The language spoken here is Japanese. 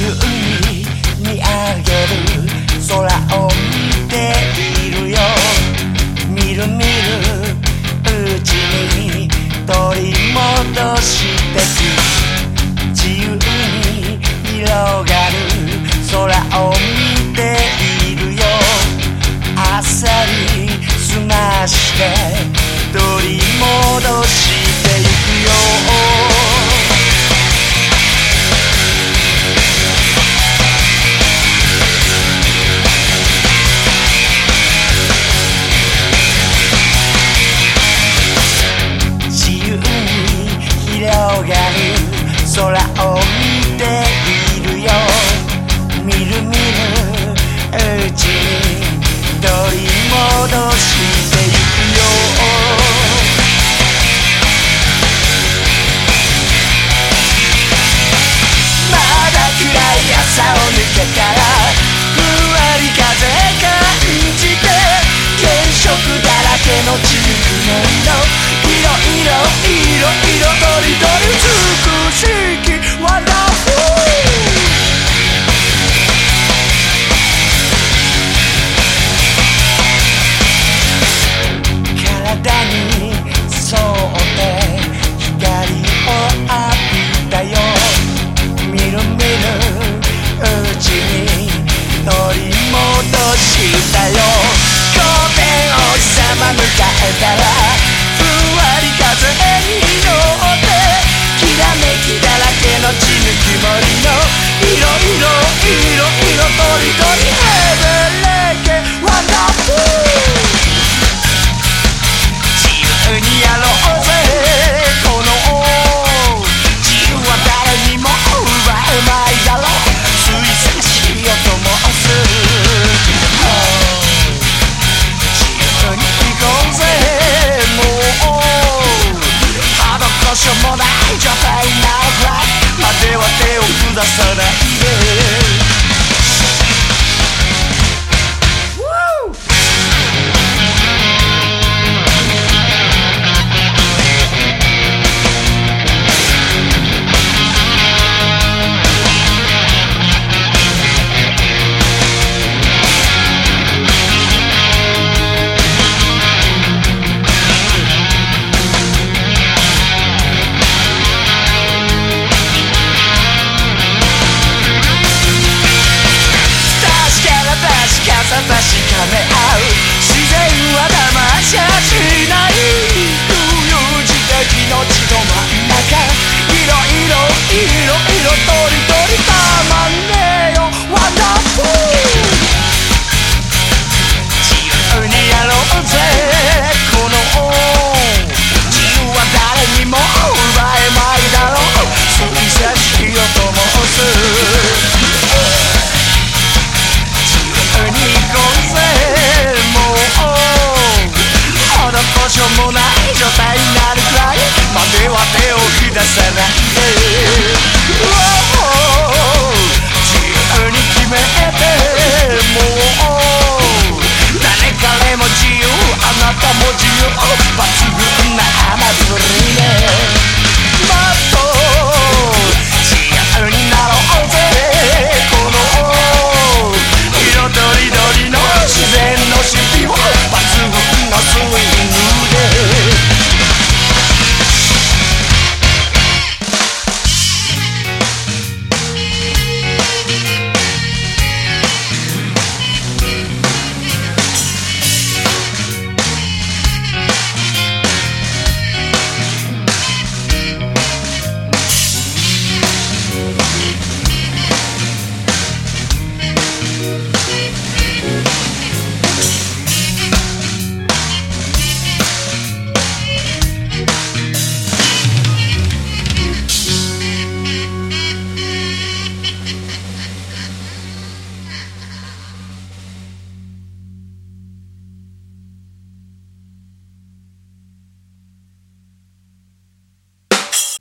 you. のいろいろいろいろとりどり美しい出さない。自由に決めてもう。誰彼も自由あなたも自由。罰